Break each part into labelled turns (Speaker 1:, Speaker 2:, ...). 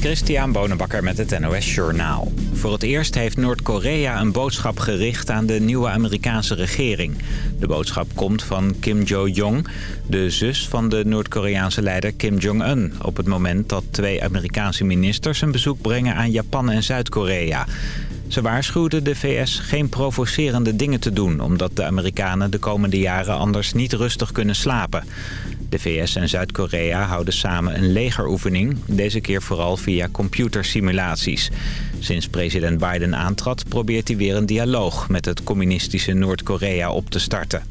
Speaker 1: Christian Bonenbakker met het NOS Journaal. Voor het eerst heeft Noord-Korea een boodschap gericht aan de nieuwe Amerikaanse regering. De boodschap komt van Kim Jo-jong, de zus van de Noord-Koreaanse leider Kim Jong-un... op het moment dat twee Amerikaanse ministers een bezoek brengen aan Japan en Zuid-Korea. Ze waarschuwden de VS geen provocerende dingen te doen... omdat de Amerikanen de komende jaren anders niet rustig kunnen slapen. De VS en Zuid-Korea houden samen een legeroefening, deze keer vooral via computersimulaties. Sinds president Biden aantrad probeert hij weer een dialoog met het communistische Noord-Korea op te starten.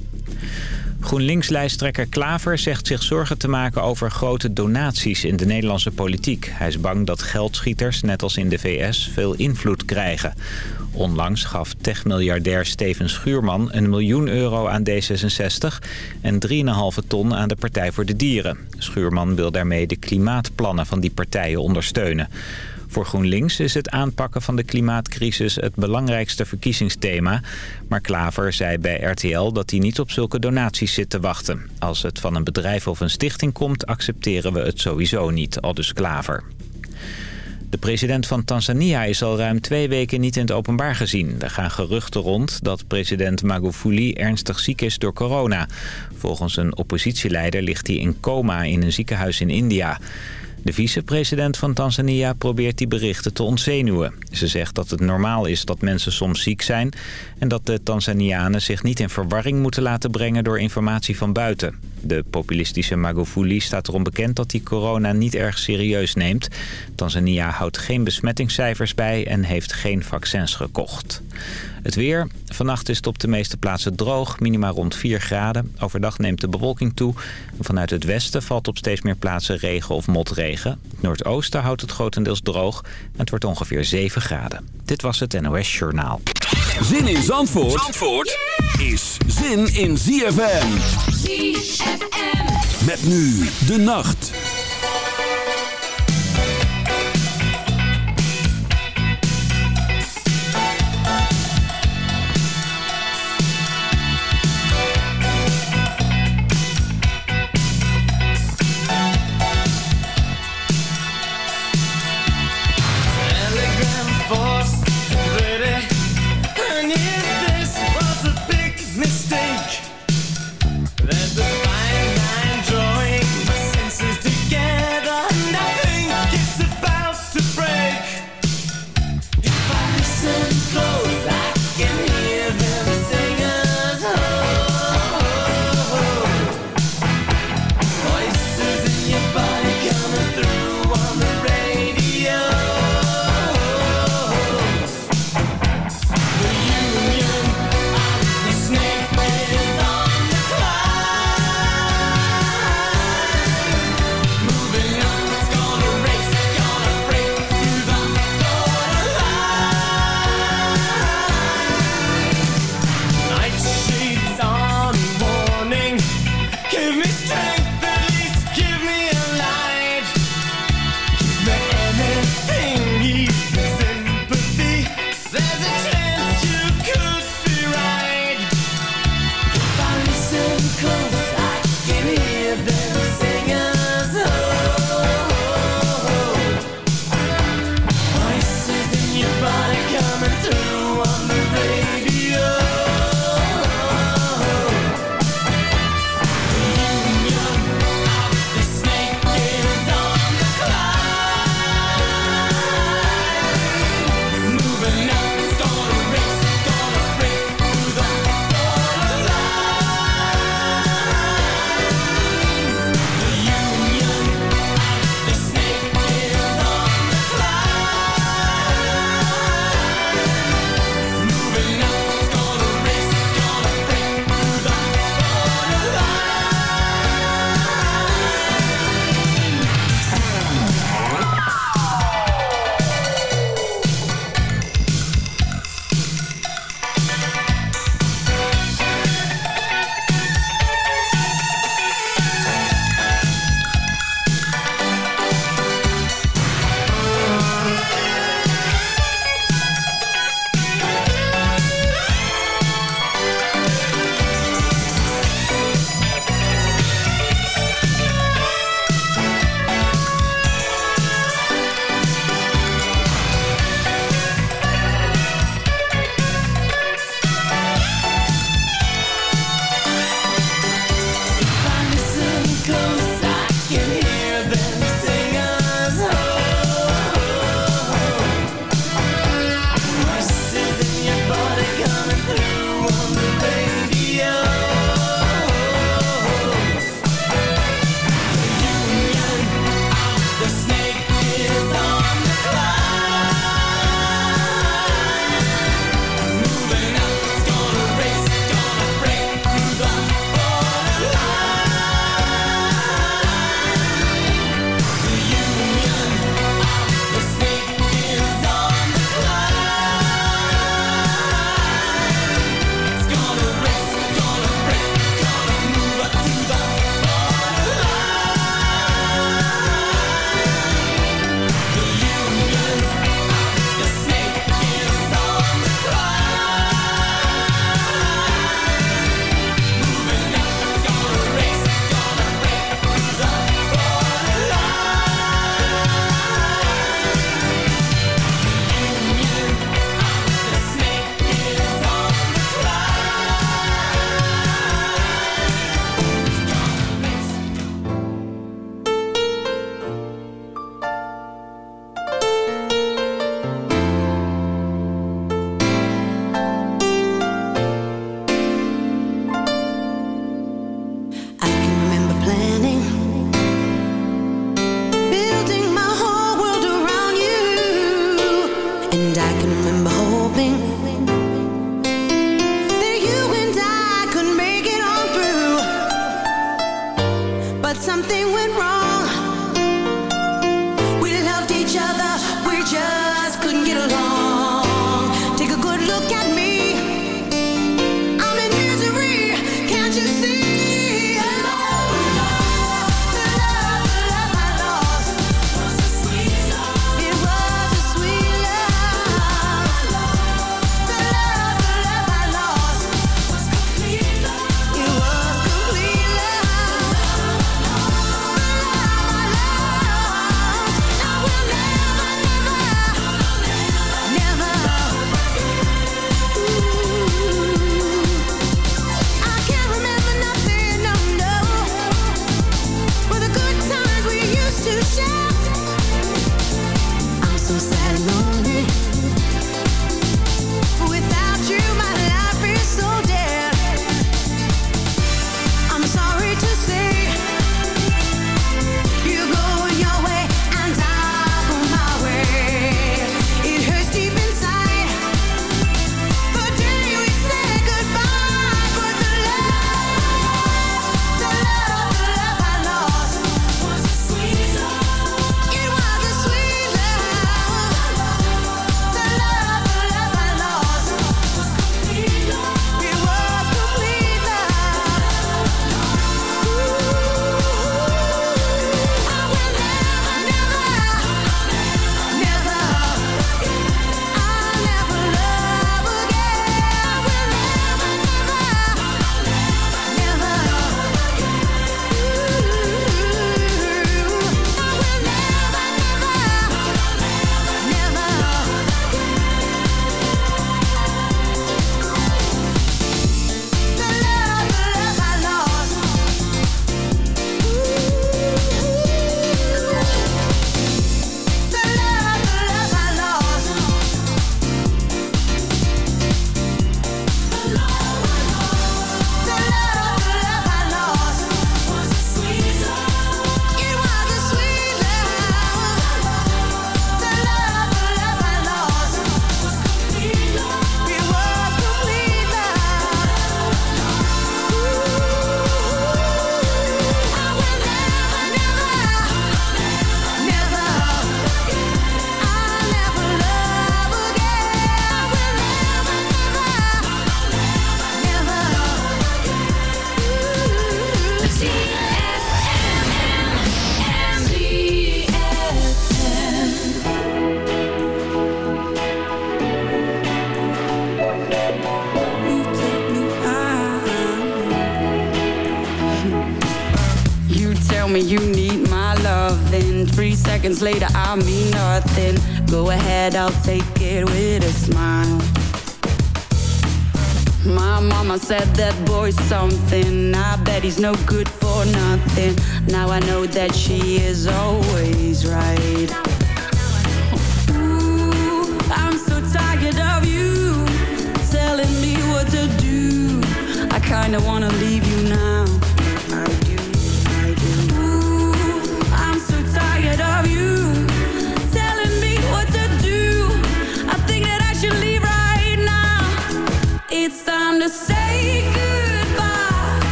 Speaker 1: GroenLinks-lijsttrekker Klaver zegt zich zorgen te maken over grote donaties in de Nederlandse politiek. Hij is bang dat geldschieters, net als in de VS, veel invloed krijgen. Onlangs gaf techmiljardair Steven Schuurman een miljoen euro aan D66 en 3,5 ton aan de Partij voor de Dieren. Schuurman wil daarmee de klimaatplannen van die partijen ondersteunen. Voor GroenLinks is het aanpakken van de klimaatcrisis het belangrijkste verkiezingsthema. Maar Klaver zei bij RTL dat hij niet op zulke donaties zit te wachten. Als het van een bedrijf of een stichting komt, accepteren we het sowieso niet, aldus Klaver. De president van Tanzania is al ruim twee weken niet in het openbaar gezien. Er gaan geruchten rond dat president Magufuli ernstig ziek is door corona. Volgens een oppositieleider ligt hij in coma in een ziekenhuis in India. De vicepresident van Tanzania probeert die berichten te ontzenuwen. Ze zegt dat het normaal is dat mensen soms ziek zijn... en dat de Tanzanianen zich niet in verwarring moeten laten brengen door informatie van buiten. De populistische Magufuli staat erom bekend dat hij corona niet erg serieus neemt. Tanzania houdt geen besmettingscijfers bij en heeft geen vaccins gekocht. Het weer. Vannacht is het op de meeste plaatsen droog, minimaal rond 4 graden. Overdag neemt de bewolking toe. Vanuit het westen valt op steeds meer plaatsen regen of motregen. Het noordoosten houdt het grotendeels droog en het wordt ongeveer 7 graden. Dit was het NOS Journaal.
Speaker 2: Zin in Zandvoort, Zandvoort is zin in ZFM. ZFM. Met nu de nacht.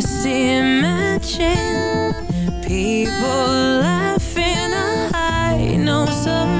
Speaker 3: just imagine people laughing. I
Speaker 4: know some.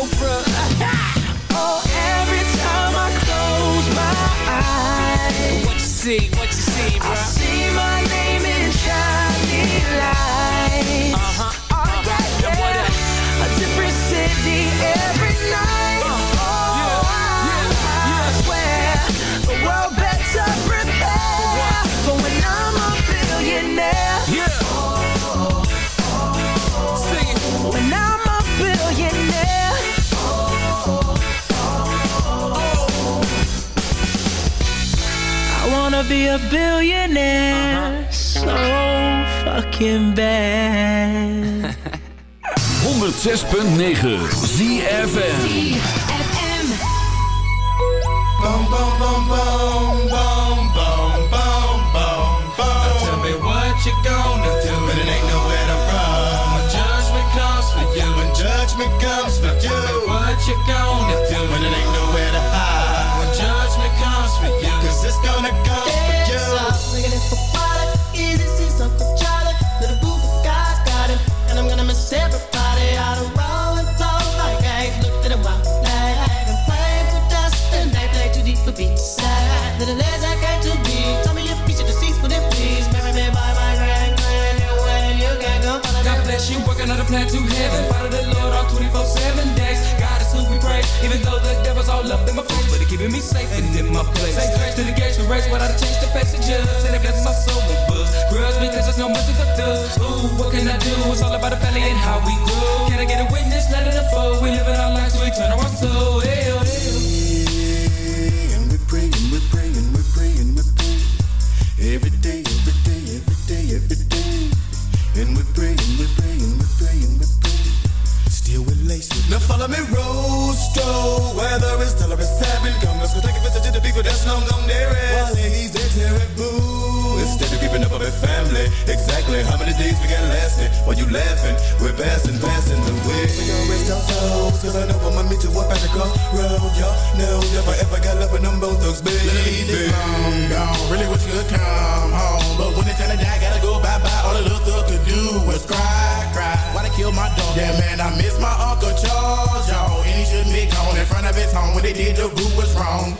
Speaker 5: see? What you see, bro? I
Speaker 4: see my name in shining lights. Be a billionaire uh-huh. so fucking bad.
Speaker 2: 106.9 ZFM.
Speaker 6: Boom, boom, boom, boom, boom, boom, boom, boom, boom. Now tell me what you gonna do when it ain't nowhere to run. When judgment comes for you, when judgment comes for you. Tell me what you gonna do when it ain't nowhere to it's gonna come for you.
Speaker 7: Looking for water, easy, Charlie. Little boo guy's got him, and I'm gonna miss everybody. I don't roll and flow like I ain't looked at a while. Like I'm playing for dust, and they play too deep for little I got to be. Tell me your feature the seats, would it please? Marry me by my grand, grand, you and you can go.
Speaker 6: God bless you, working on a plan to heaven. Follow the even though the devil's all up in my face, but he keeping me safe and in my place. Say grace to the gates we race without a change to face the judge. And it blesses my soul with buzz. Grudge because there's no mercy for thugs. Ooh, what can I do? It's all about the family and how we grow. Can I get a witness? Let it unfold. We living our lives, we turn our soul. Hey, oh, oh. Long gone there. While he's a terrible. Instead of keeping up with family. Exactly how many days we got lasting. While you laughing, we're passing, passing the way. We gon' rest our souls, cause I know I'ma meet you up at the crossroad. Y'all know if I ever got love with them both thugs, baby.
Speaker 8: Little Eazy, long gone. Really wish you could come home. But when it's time to die, gotta go bye-bye. All the little thug could do was cry, cry. Why they kill my dog? Yeah, man, I miss my Uncle Charles, y'all. And he shouldn't be gone in front of his home. When they did, the root was wrong.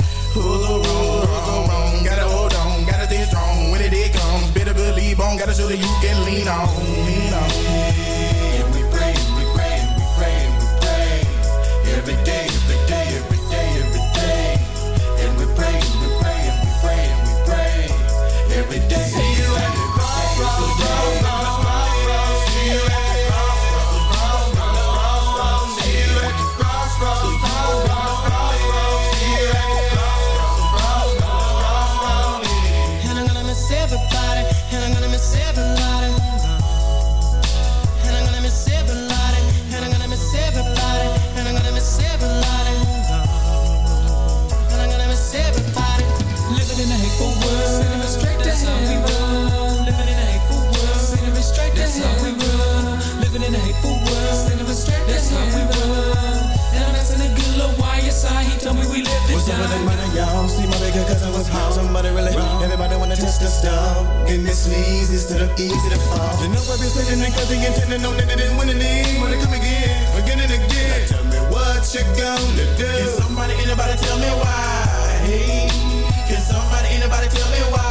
Speaker 6: Test the stuff. Getting this easy instead of easy to fall. You know I've been sitting and cause he intended on that they didn't win any. Wanna come again, again and again. Now tell me what you gonna do.
Speaker 8: Can somebody, anybody tell me why? Hey, can somebody, anybody tell me why?